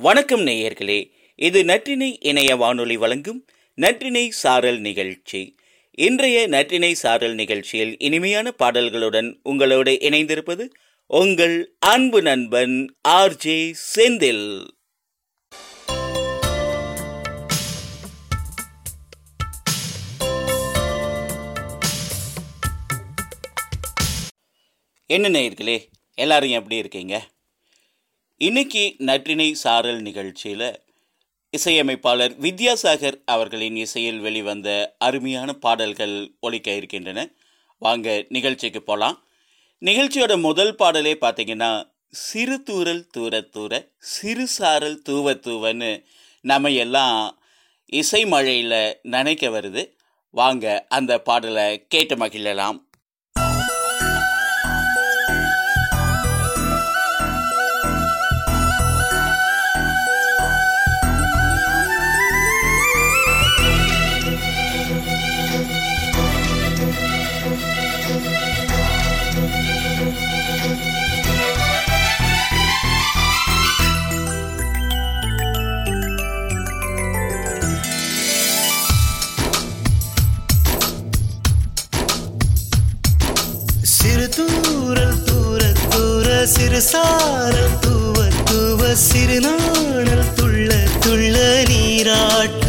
வணக்கம் நேயர்களே இது நற்றினை இணைய வானொலி வழங்கும் நற்றினை சாரல் நிகழ்ச்சி. இன்றைய நற்றினை சாரல் நிகழ்ச்சியில் இனிமையான பாடல்களுடன் உங்களோடு இணைந்திருப்பது உங்கள் அன்பு நண்பன் ஆர்ஜே செந்தில். என்ன நேயர்களே எல்லாரும் எப்படி இருக்கீங்க? இன்னைக்கு நற்றினை சாரல் நிகழ்ச்சியில் இசையமைப்பாளர் வித்யாசாகர் அவர்களின் இசையில் வெளிவந்த அருமையான பாடல்கள் ஒழிக்க இருக்கின்றன. வாங்க நிகழ்ச்சிக்கு போகலாம் நிகழ்ச்சியோட முதல் பாடலே பார்த்தீங்கன்னா சிறு தூரல் தூர தூர சிறு சாரல் தூவ தூவன்னு நம்ம எல்லாம் இசை மழையில் நினைக்க வருது. வாங்க அந்த பாடலை கேட்டு மகிழலாம். சாரல் தூவ தூவ சிறுநாணல் துள்ள துள்ள நீராட்ட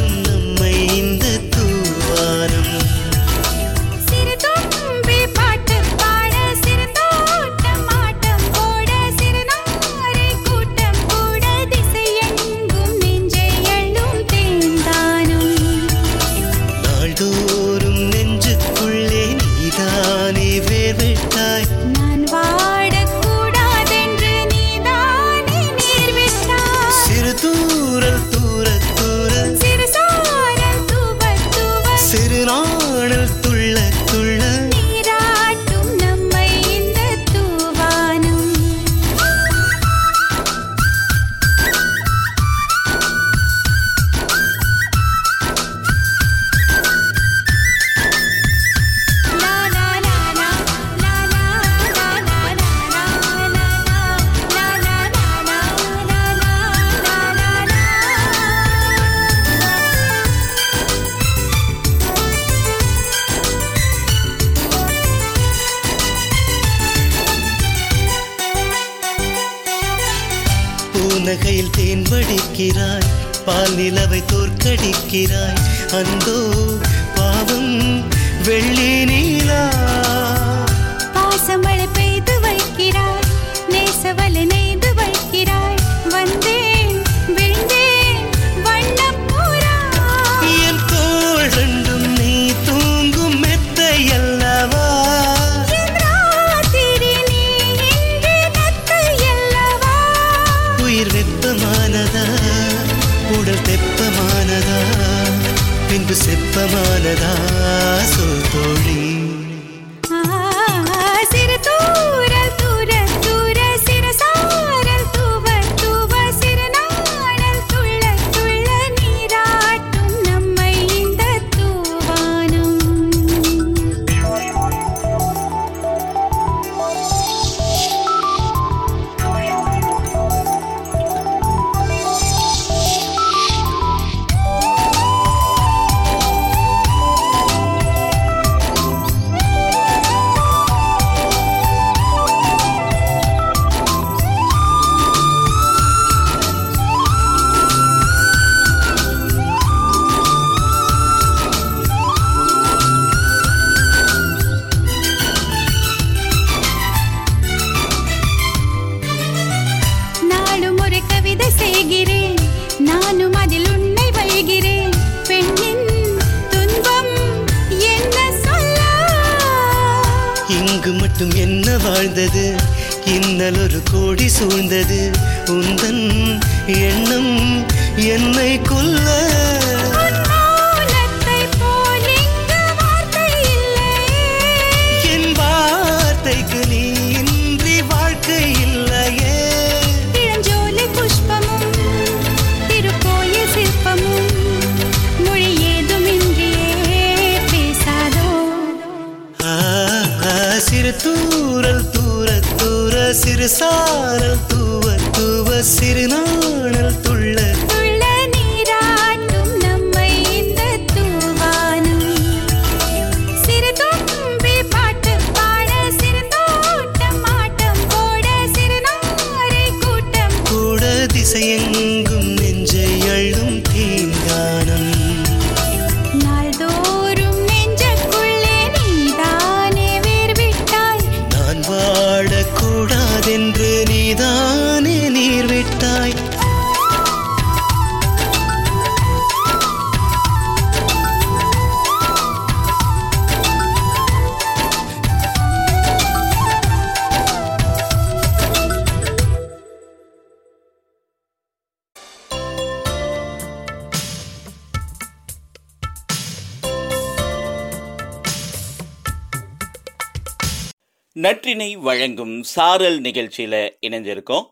நற்றினை வழங்கும் சாரல் நிகழ்ச்சியில் இணைஞ்சிருக்கோம்.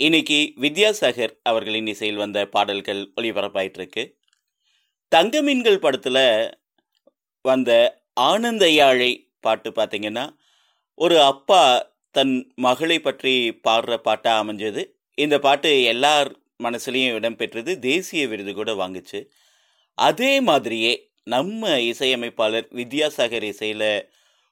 இன்னைக்கு வித்யாசாகர் அவர்களின் இசையில் வந்த பாடல்கள் ஒளிபரப்பாயிட்டிருக்கு தங்கமீன்கள் படத்தில் வந்த ஆனந்தையாழை பாட்டு பார்த்தீங்கன்னா ஒரு அப்பா தன் மகளை பற்றி பாடுற பாட்டாக அமைஞ்சது. இந்த பாட்டு எல்லார் மனசுலேயும் இடம்பெற்றது தேசிய விருது கூட வாங்குச்சு. அதே மாதிரியே நம்ம இசையமைப்பாளர் வித்யாசாகர் இசையில்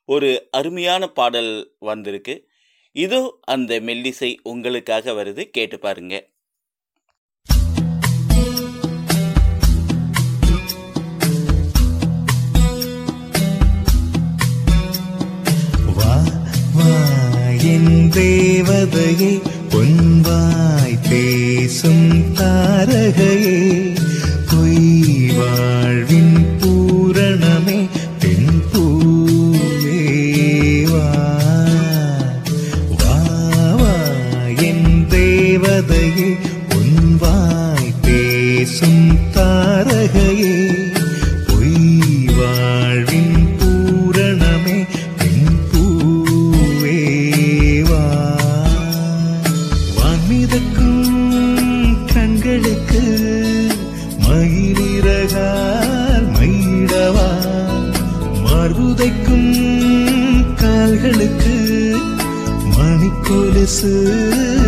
ஒரு அருமையான பாடல் வந்திருக்கு. இதோ அந்த மெல்லிசை உங்களுக்காக வருது. கேட்டு பாருங்க. தேவதையே பொன்வாய் பேசும் தாரகையே பொய்வாழ் 思。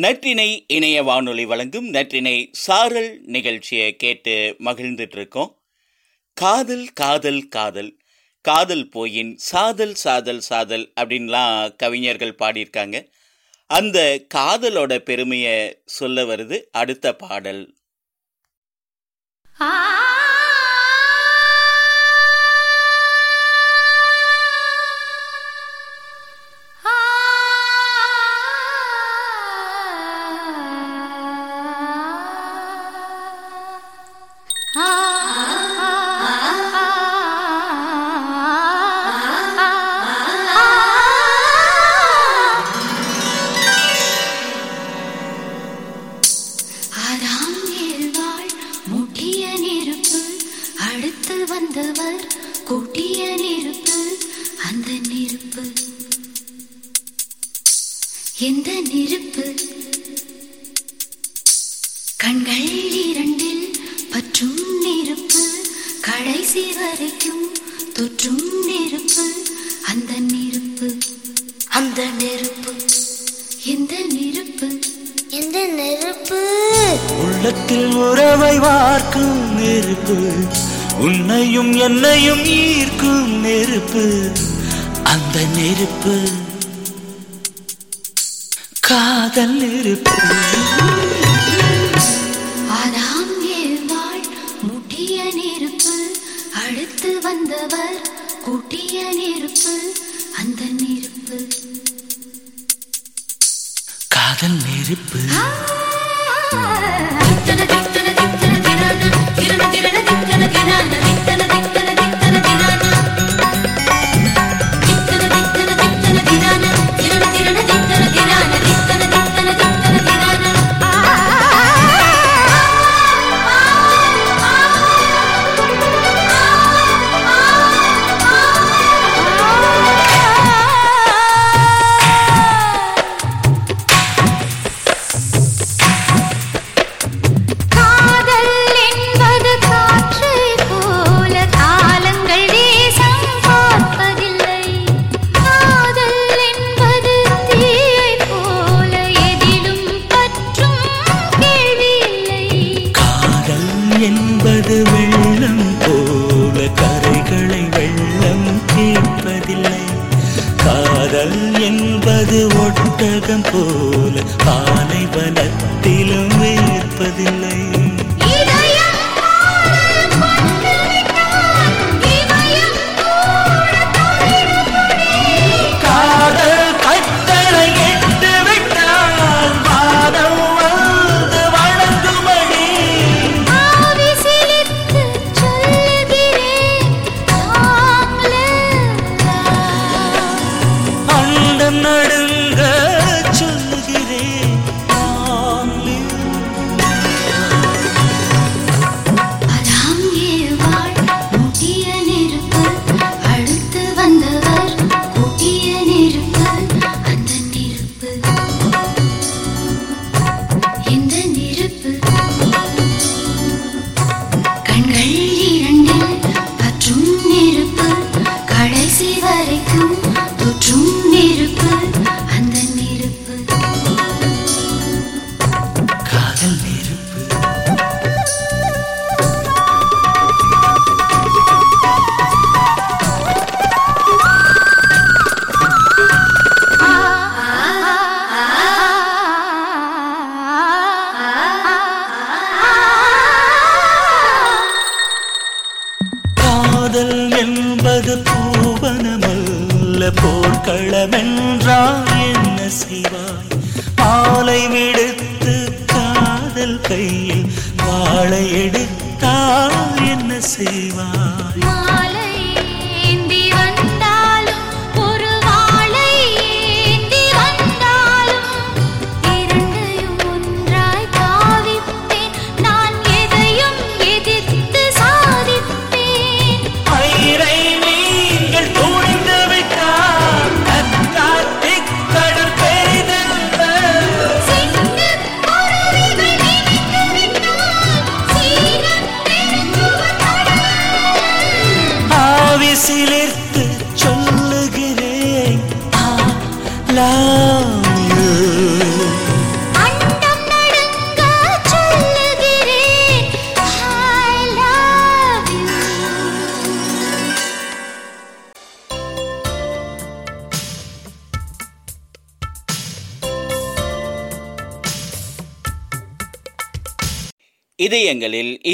நற்றினை இணைய வானொலி வழங்கும் நற்றினை சாரல் நிகழ்ச்சியை கேட்டு மகிழ்ந்துட்டு இருக்கோம் காதல் காதல் காதல். காதல் போயின் சாதல் சாதல் சாதல் அப்படின்லாம் கவிஞர்கள் பாடியிருக்காங்க. அந்த காதலோட பெருமையை சொல்ல வருது அடுத்த பாடல். ஆ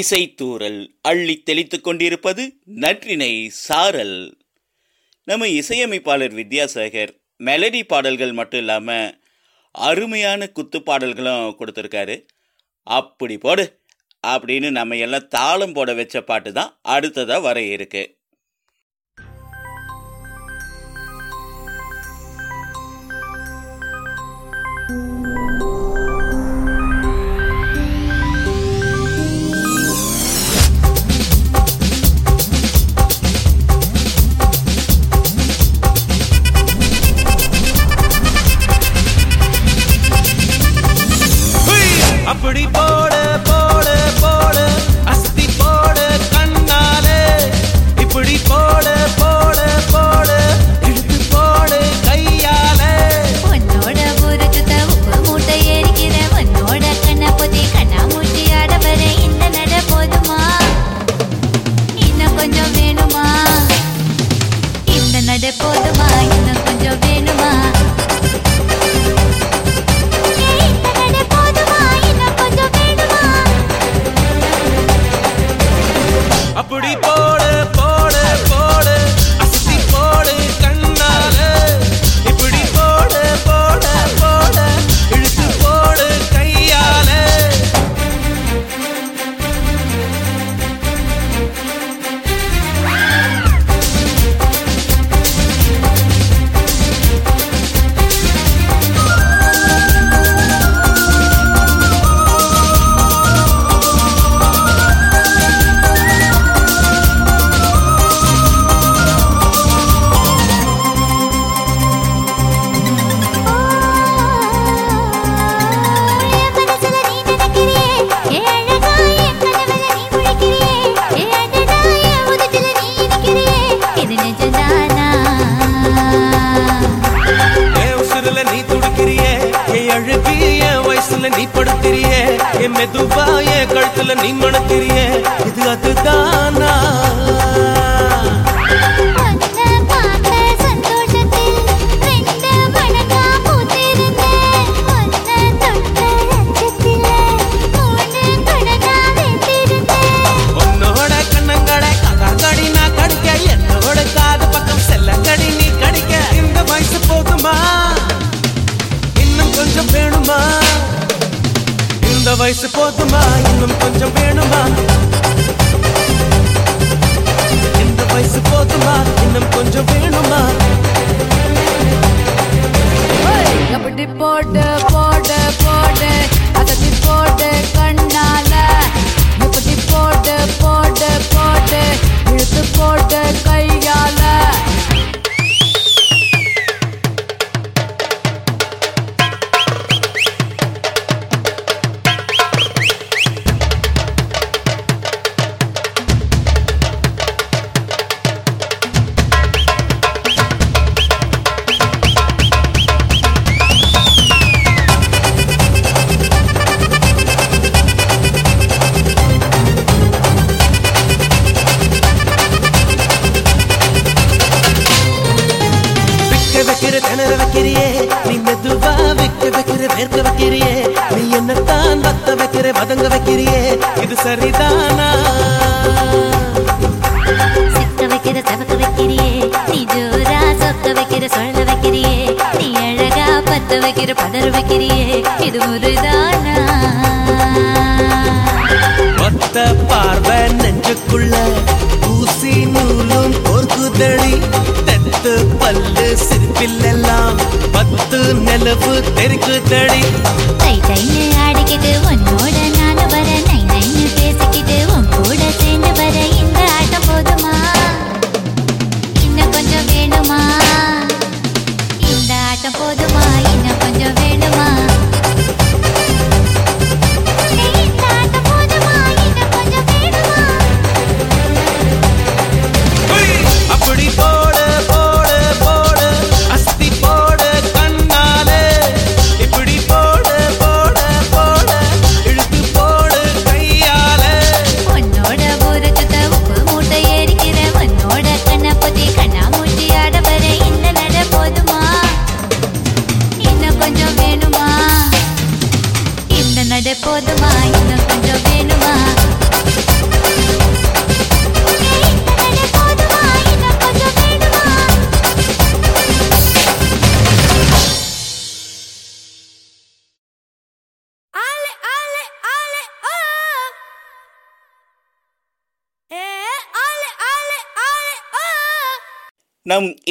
இசைத்தூரல் அள்ளி தெளித்துக் கொண்டிருப்பது நற்றினை சாரல். நம்ம இசையமைப்பாளர் வித்யாசாகர் மெலடி பாடல்கள் மட்டும் இல்லாமல் அருமையான குத்து பாடல்களும் கொடுத்துருக்காரு. அப்படி போடு அப்படின்னு நம்ம எல்லாம் தாளம் போட வச்ச பாட்டு தான் அடுத்ததாக வர இருக்கு.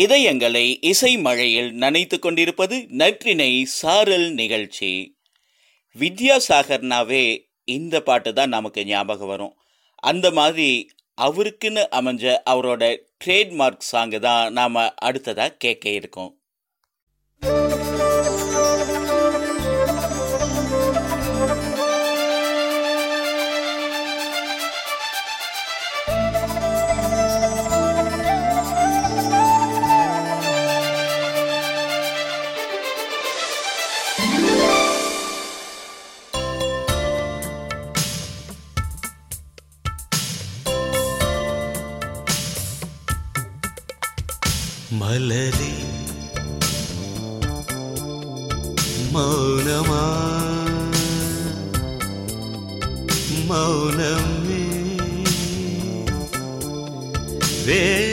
இதயங்களை இசை மழையில் நனைத்து கொண்டிருப்பது நற்றினை சாரல் நிகழ்ச்சி. வித்யாசாகர்னாவே இந்த பாட்டு தான் நமக்கு ஞாபகம் வரும். அந்த மாதிரி அவருக்குன்னு அமைஞ்ச அவரோட ட்ரேட்மார்க் சாங்கு தான் நாம் அடுத்ததாக கேட்க இருக்கோம். అలరి మౌనమా? మౌనమే. వే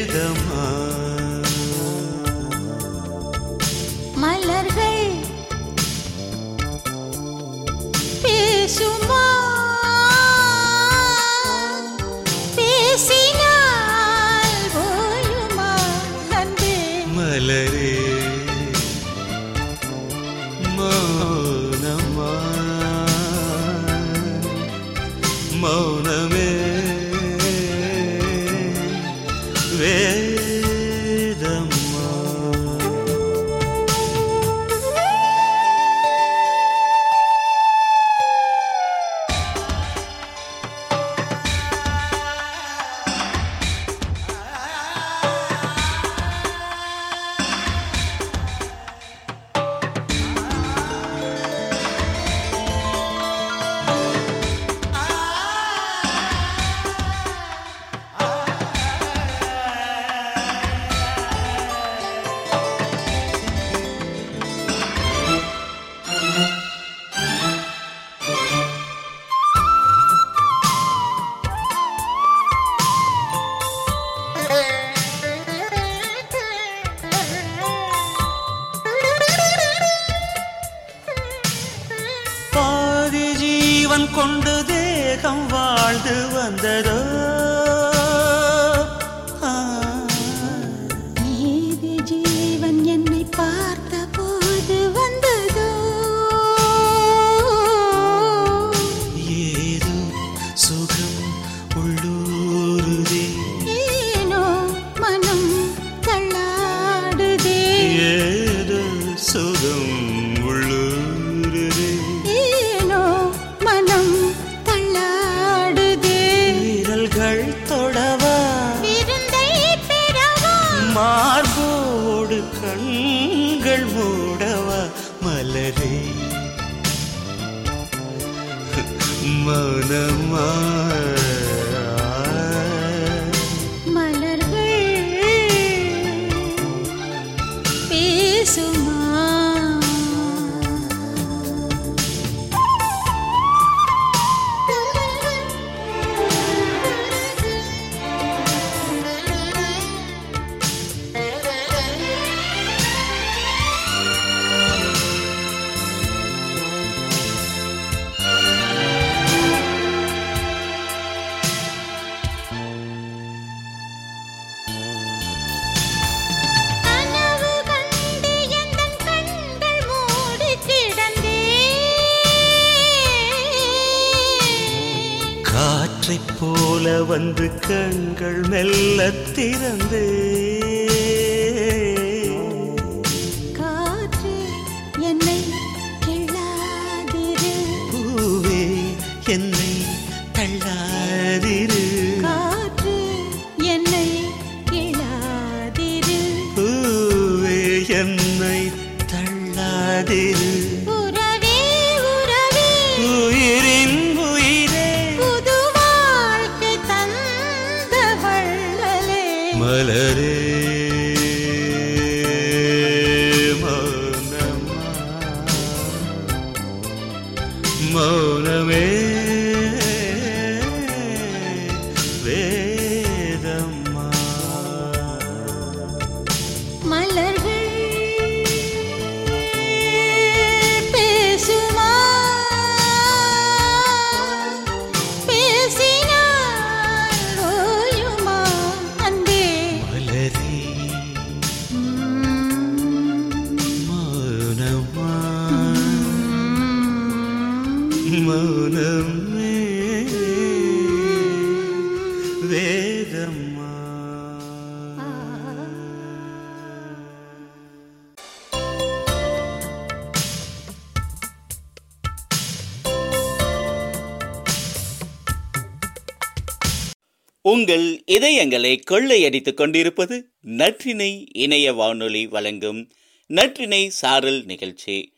உங்கள் இதயங்களை கொள்ளையடித்துக் கொண்டிருப்பது நற்றினை இணைய வானொலி வழங்கும் நற்றினை சாரல் நிகழ்ச்சி.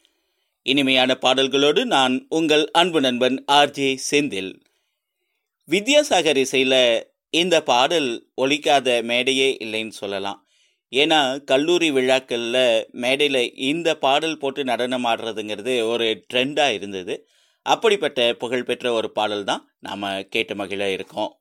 இனிமையான பாடல்களோடு நான் உங்கள் அன்பு நண்பன் ஆர்ஜே செந்தில். வித்யாசாகர் இசையில் இந்த பாடல் ஒழிக்காத மேடையே இல்லைன்னு சொல்லலாம். ஏன்னா கல்லூரி விழாக்களில் மேடையில் இந்த பாடல் போட்டு நடனம் ஆடுறதுங்கிறது ஒரு ட்ரெண்டாக இருந்தது. அப்படிப்பட்ட புகழ்பெற்ற ஒரு பாடல் தான் நாம் கேட்டு மகிழ இருக்கோம்.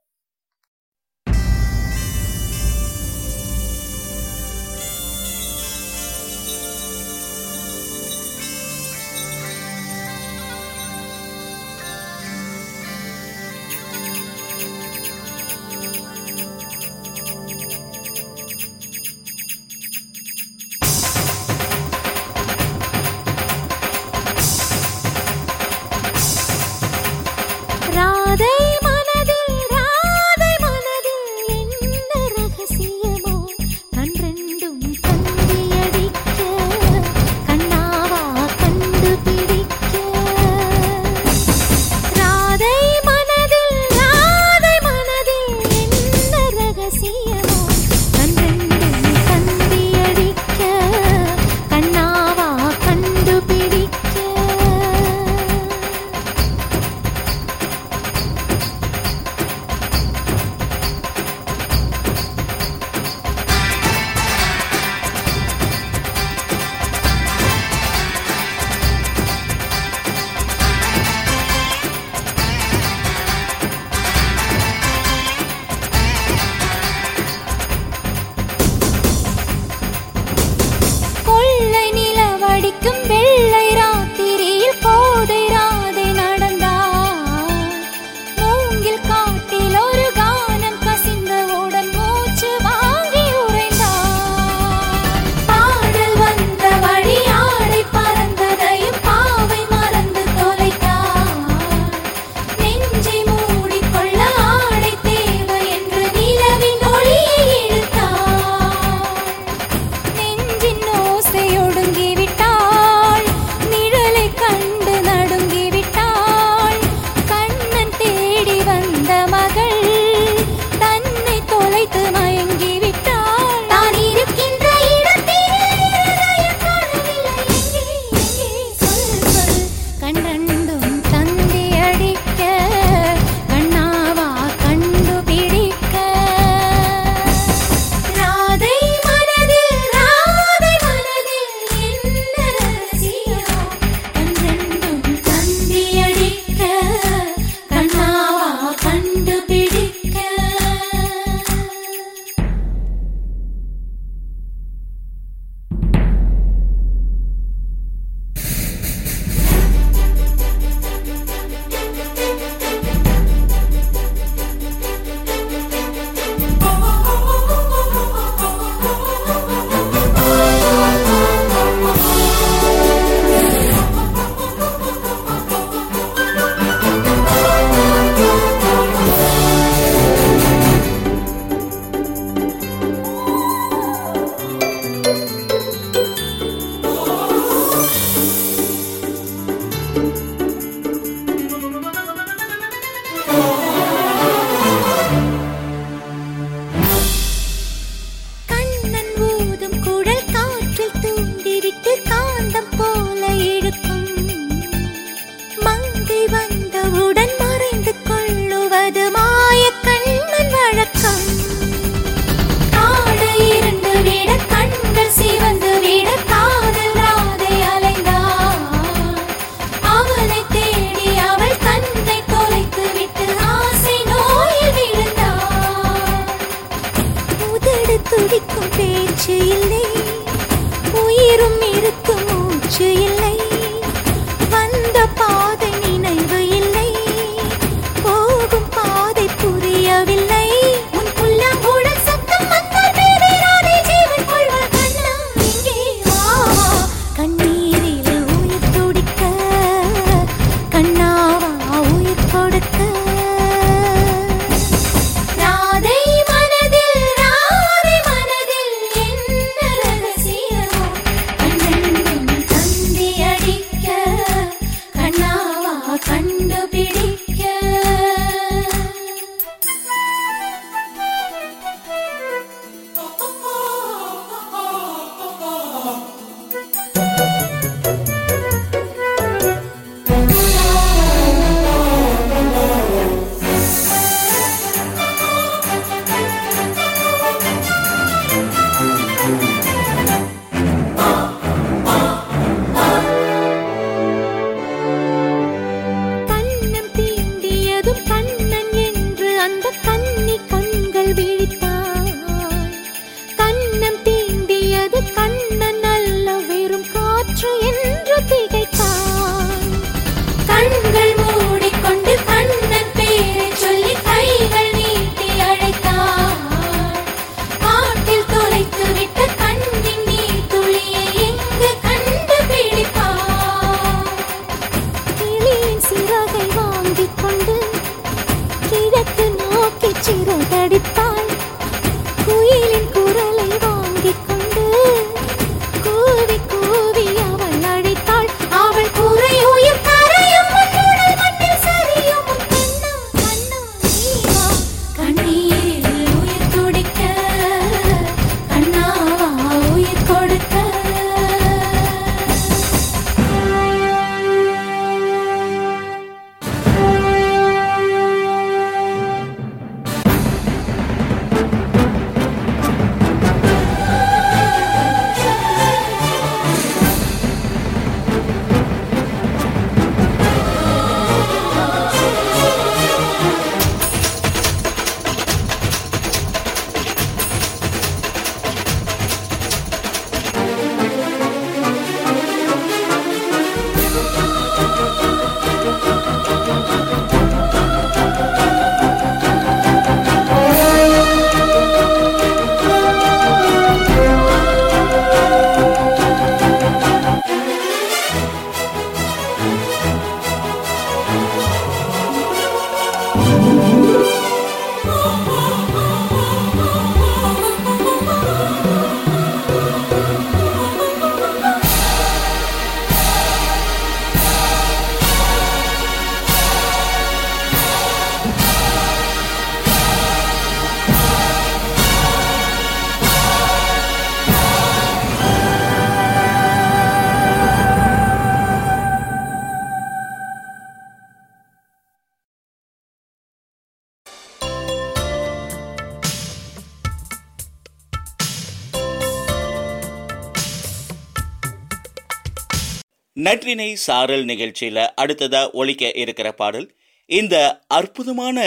நற்றினை சாரல் நிகழ்ச்சியில் அடுத்ததா ஒழிக்க இருக்கிற பாடல் இந்த அற்புதமான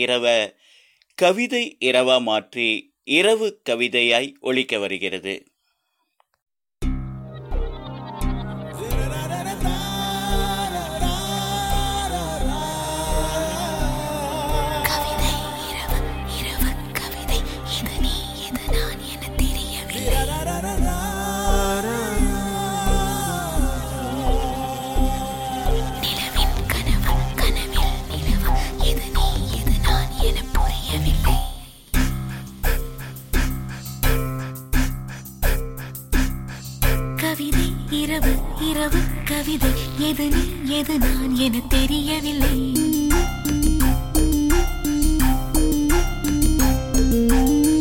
இரவ கவிதை இரவா மாற்றி இரவு கவிதையாய் ஒழிக்க வருகிறது. இரவு இரவு கவிதை. எது நீ எது நான் என தெரியவில்லை. thank you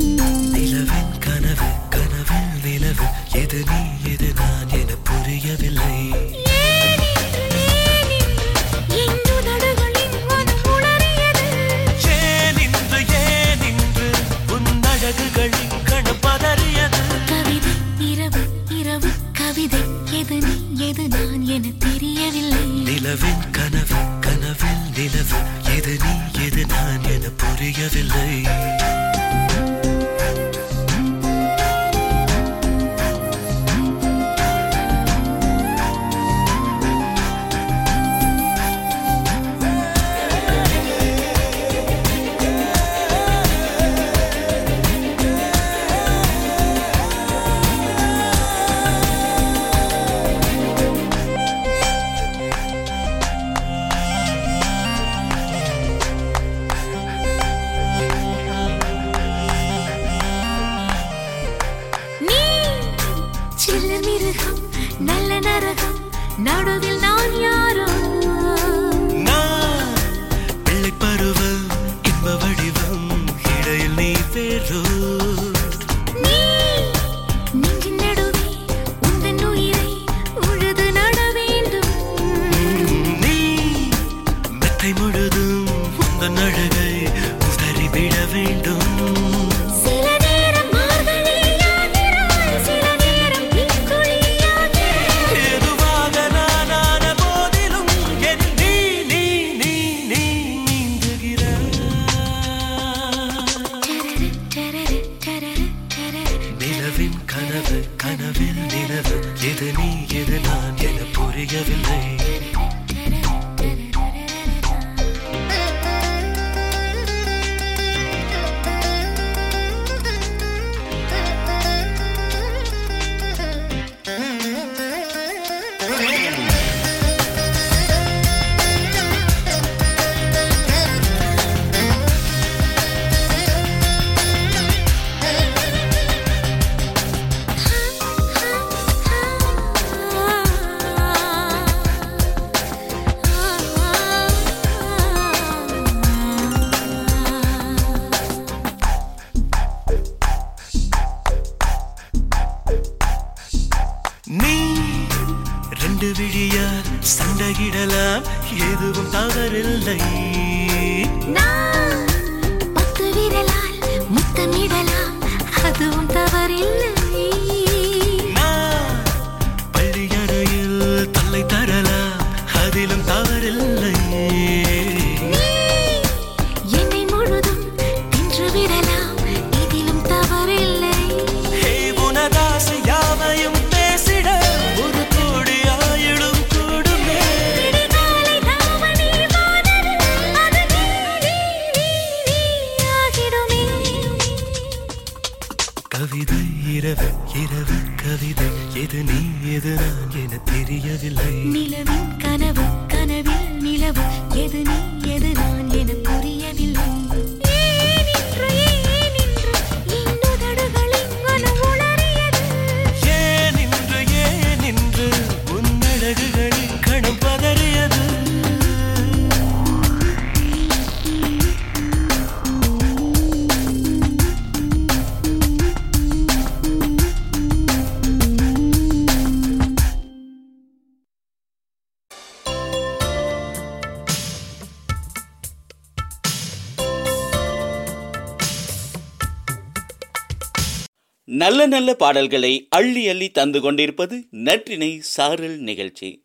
நல்ல நல்ல பாடல்களை அள்ளி அள்ளி தந்து கொண்டிருப்பது நற்றினை சாரல் நிகழ்ச்சி.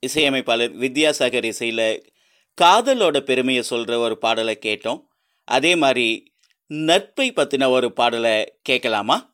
இசையமைப்பாளர் வித்யாசாகர் இசையில் காதலோட பெருமையை சொல்கிற ஒரு பாடலை கேட்டோம். அதே மாதிரி நட்பை பற்றின ஒரு பாடலை கேட்கலாமா?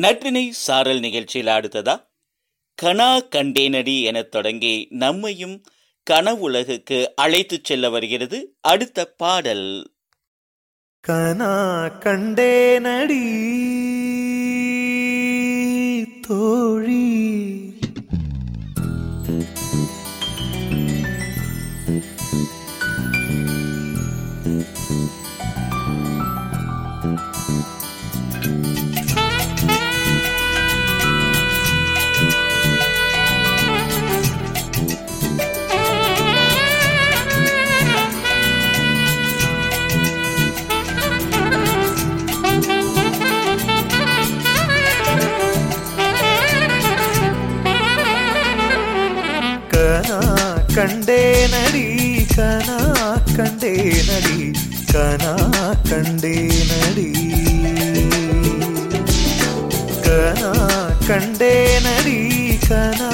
நற்றினை சாரல் நிகழ்ச்சியில் அடுத்ததா? கனா கண்டேனடி என தொடங்கி நம்மையும் கனவுலகுக்கு அழைத்துச் செல்ல வருகிறது அடுத்த பாடல். கனா கண்டேனடி தோழி கண்டேனடி கனா கண்டேனடி கனா கண்டேனடி. கனா கண்டேனடி கனா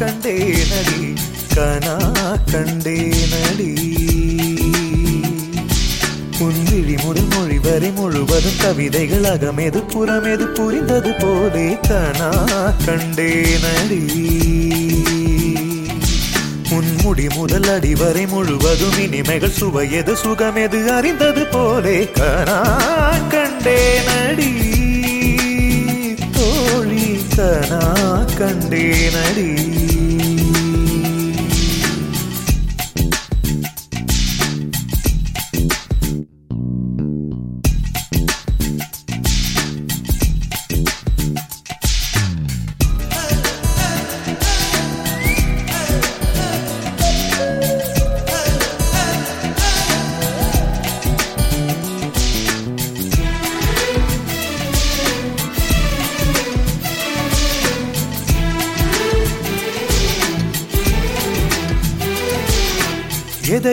கண்டேனடி கனா கண்டேனடி. உன்விழி முதல் மொழி வரை முழுவதும் கவிதைகள் அகமெது புறமெது புரிந்தது போலே கனா கண்டேனடி. முடி முதல் அடி வரை முழுவதும் இனிமைகள் சுவையது சுகமெது அறிந்தது போலே கனா கண்டேனடி தோழி கனா கண்டேனடி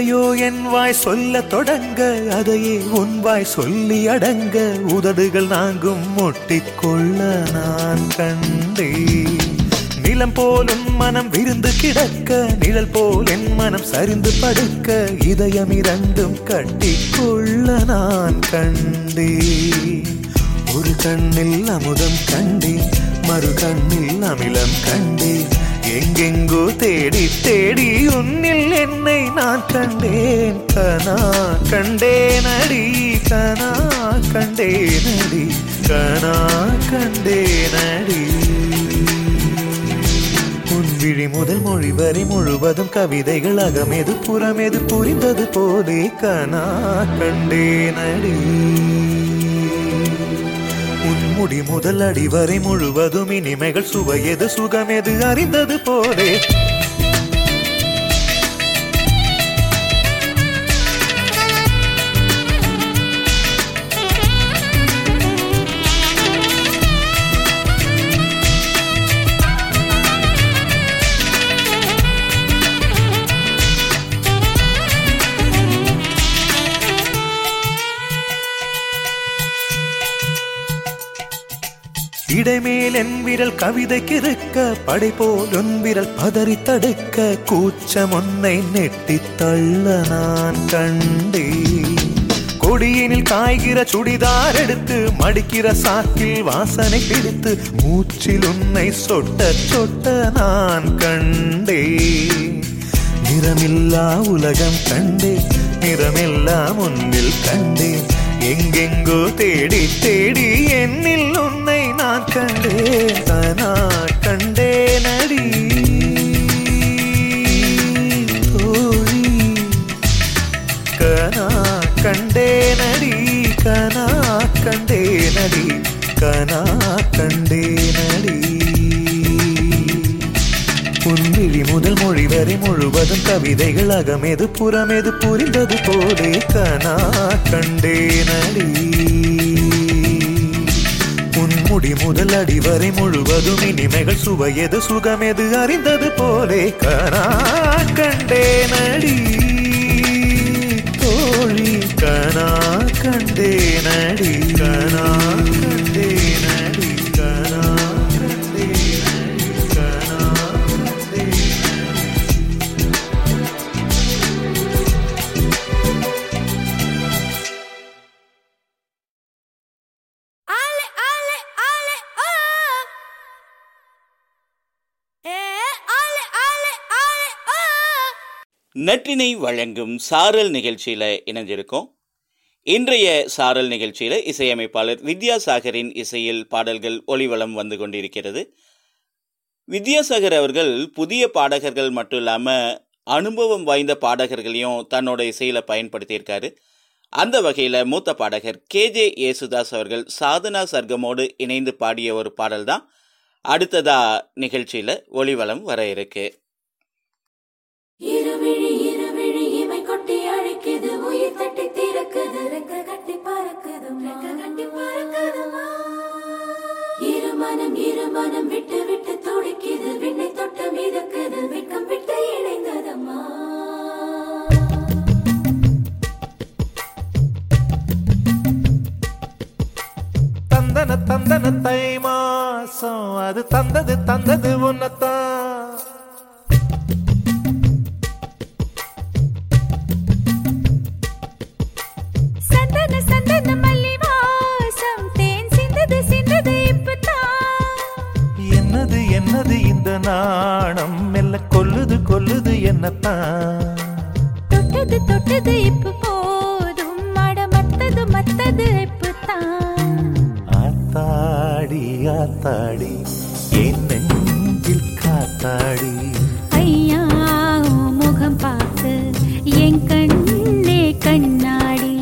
எதையோ என் வாய் சொல்ல தொடங்க அதையே உன் வாய் சொல்லி அடங்க உதடுகள் நாங்கும் முட்டிக்கொள்ள நான் கண்டே நிலம் போல் உன் மனம் விருந்து கிடக்க நிழல் போல் என் மனம் சரிந்து படுக்க இதயம் இரண்டும் கட்டிக்கொள்ள நான் கண்டே ஒரு கண்ணில் அமுதம் கண்டே மறு கண்ணில் அமிலம் கண்டே எங்கெங்கோ தேடி தேடி உன்னில் என்னை நான் கண்டேன். கனா கண்டேன் அடி கனா கண்டேன் அடி கனா கண்டேன் அடி. விழி முதல் மொழி வரி முழுவதும் கவிதைகள் அகமெது புறமெது புரிந்தது போதே கனா கண்டேனடி உன் முடி முதல் அடி வரை முழுவதும் இனிமைகள் சுவையது சுகமெது அறிந்தது போலே. இடைமேல் என் விரல் கவிதை கிருக்க படை போல் உன் விரல் பதறி தடுக்க கூச்சம் உன்னை நெட்டி தள்ள நான் கண்டே கொடியினில் காய்கிற சுடிதார் எடுத்து மடிக்கிற சாக்கில் வாசனை பிடித்து மூச்சில் உன்னை சொட்ட சொட்ட நான் கண்டே நிறமில்லா உலகம் கண்டே நிறமெல்லாம் உன்னில் கண்டேன். எங்கெங்கோ தேடி தேடி என்னில் உன்னை நான் கண்டேன். தானா கண்டேன் அடி. கனா கண்டேன் அடி. கனா கண்டேன் அடி. கனா கண்டேன் முதல் மொழி வரை முழுவதும் கவிதைகள் அகமெது புறமெது புரிந்தது போலே கனா கண்டே நடி. முடி முதல் அடி வரை முழுவதும் இனிமைகள் சுவையது சுகமெது அறிந்தது போலே கனா கண்டே நடி. தோழி கனா கண்டே நடி. கனா நற்றினை வழங்கும் சாரல் நிகழ்ச்சியில் இணைஞ்சிருக்கோம். இன்றைய சாரல் நிகழ்ச்சியில் இசையமைப்பாளர் வித்யாசாகரின் இசையில் பாடல்கள் ஒளிவளம் வந்து கொண்டிருக்கிறது. வித்யாசாகர் அவர்கள் புதிய பாடகர்கள் மட்டும் இல்லாமல் அனுபவம் வாய்ந்த பாடகர்களையும் தன்னோட இசையில் பயன்படுத்தியிருக்காரு. அந்த வகையில் மூத்த பாடகர் கேஜே யேசுதாஸ் அவர்கள் சாதனா சர்க்கமோடு இணைந்து பாடிய ஒரு பாடல் தான் அடுத்ததா நிகழ்ச்சியில் ஒளிவளம் வர இருக்கு. அது தந்தது தந்தது உன்னத்தான் என்னது என்னது இந்த நாணம்? மெல்ல கொல்லுது கொல்லுது என்னத்தான் தொட்டது தொட்டது இப்ப ஆத்தாடி என் நெஞ்சில் காத்தாடி. ஐயா முகம் பார்த்து என் கண்ணே கண்ணாடி.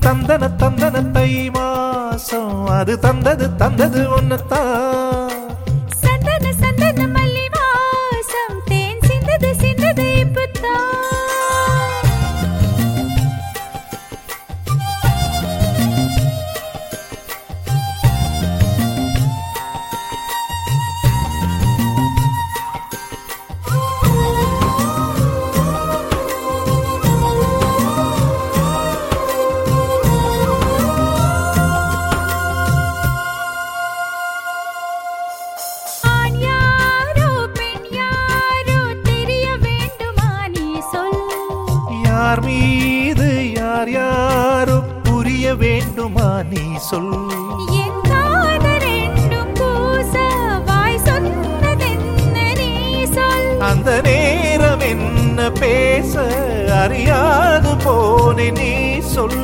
தந்தன தந்தன தை மாசம் அது தந்தது தந்தது ஒன்னத்தான் நீ சொல். அந்த நேரம் என்ன பேச அறியாது போனே நீ சொல்.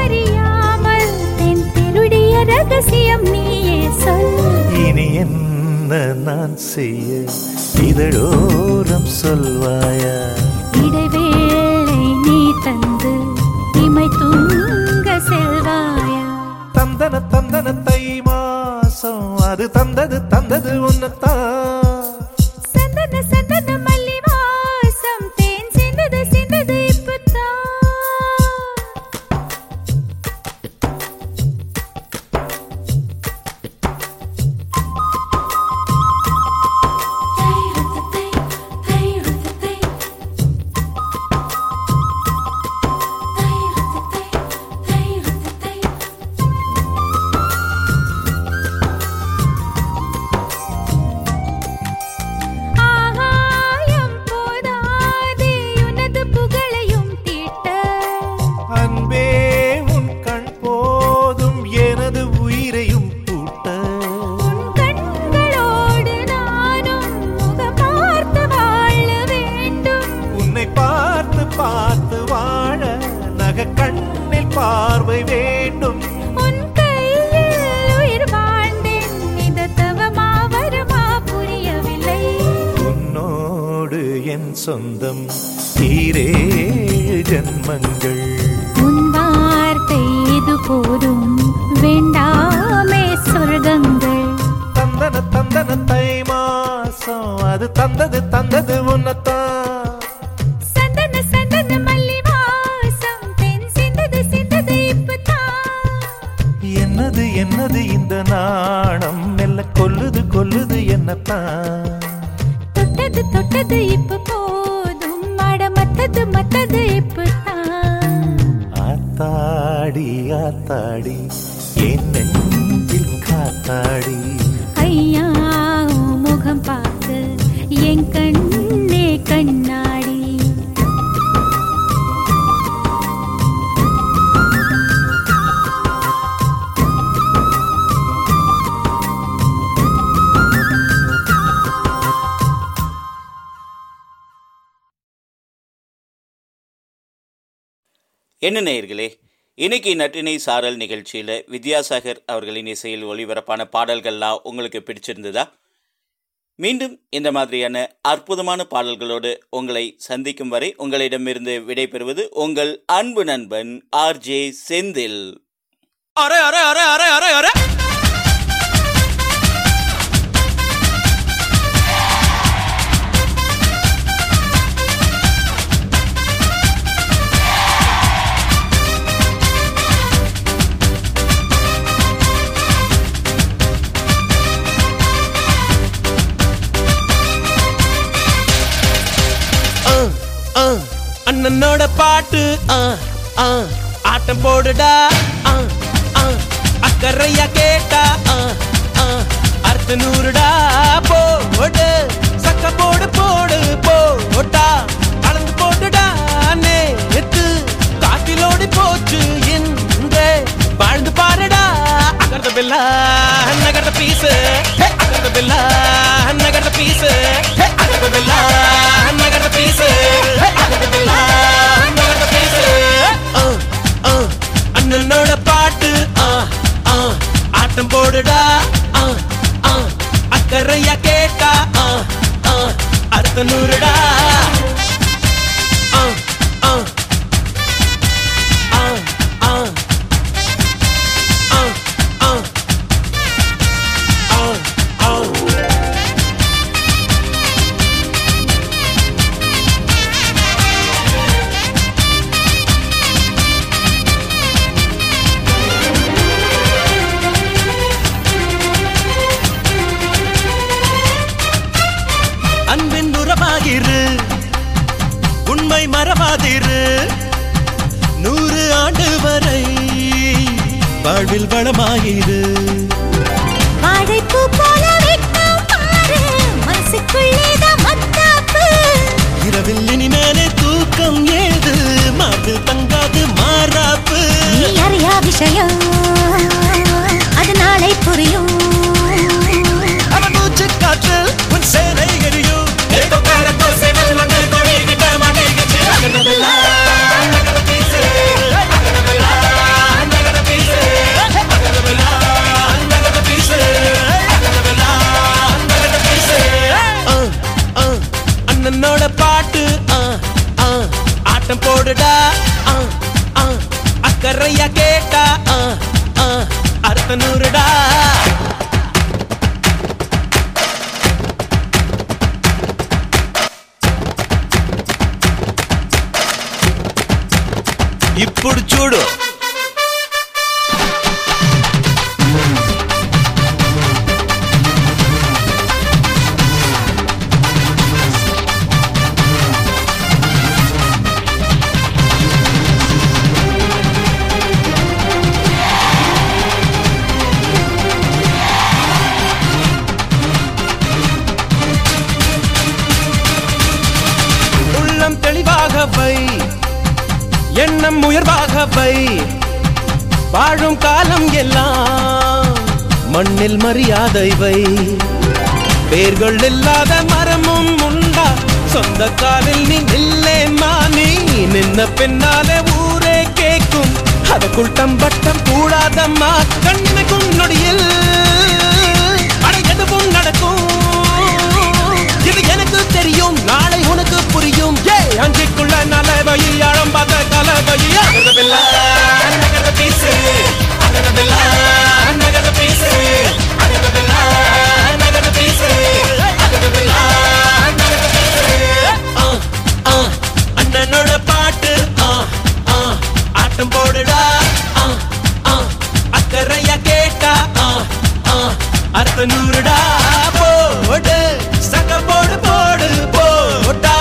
அறியாமல் தென் திருடிய ரகசியம் நீயே சொல். இனி என்ன நான் செய்ய? இதழோரம் சொல்வாயா? தந்தது தந்தது உன்னத்தான் மாசம் அது தந்தது தந்தது உன்னத்தான். என்னது என்னது இந்த நாணம்? மெல்ல கொல்லுது கொல்லுது என்னத்தான். தொட்டது தொட்டது இப்ப போதும் மட மத்தது மத்தது இப்பதான் ஆத்தாடி ஆத்தாடி என் நெஞ்சில் காத்தாடி. ஐயா என் கண்ணே கண்ணாடி. என்ன நேயர்களே இன்னைக்கு நட்டினை சாரல் நிகழ்ச்சியில் வித்யாசாகர் அவர்களின் இசையில் ஒளிபரப்பான பாடல்கள்லாம் உங்களுக்கு பிடிச்சிருந்ததா? மீண்டும் இந்த மாதிரியான அற்புதமான பாடல்களோடு உங்களை சந்திக்கும் வரை உங்களிடமிருந்து விடைபெறுவது உங்கள் அன்பு நண்பன் ஆர்ஜே செந்தில். அரே அரே அரே அரே அரே அரே. அண்ணனோட பாட்டு. ஆட்டம் போடுடா. அக்கறையா கேட்டா. அர்த்த நூறுடா. போடு சக்க போடு போடு போட்டா. கலந்து போட்டுடா நேத்து. காத்திலோடி போச்சு இந்த வாழ்ந்து பாருடா அகர்த பில்லா நகர்த பீஸ். அகர்த பில்லா நகர்த பீஸ். அகர்த பில்லா நகர்த பீஸ். ஆட்டம் போடுடா. அக்கறையா கேட்டா. அடுத்த நூறுடா. வாழ்வில் வளமாயிரு. చూడడా అక్కరయ్య కేట అరతనూరుడా ఇప్పుడు చూడు சபை வாழும் காலம் எல்லாம் மண்ணில் மரியாதை வை. வேர்கள் இல்லாத மரமும் உண்டா? சொந்த காலில் நீ நில்லே மானி நின்ன பின்னாலே ஊரே கேக்கும். அதற்குள் தம்பட்டம் கூடாதம்மா கண்ணிமைக்கும் நொடியில் அட எதுவும் நடக்கும். இது எனக்கு தெரியும் நாளை உனக்கு புரியும். ஏ அஞ்சிக்குள்ள தளபதி ஆழம் பார்த்த தளபதி நகர பீசு நகர பீசு நகர பீசு அண்ணனோட பாட்டு ஆட்டம் போடுடா அக்கறையா கேட்டா அர்த்த நூறுடா போடு சக போடு போடு போட்டா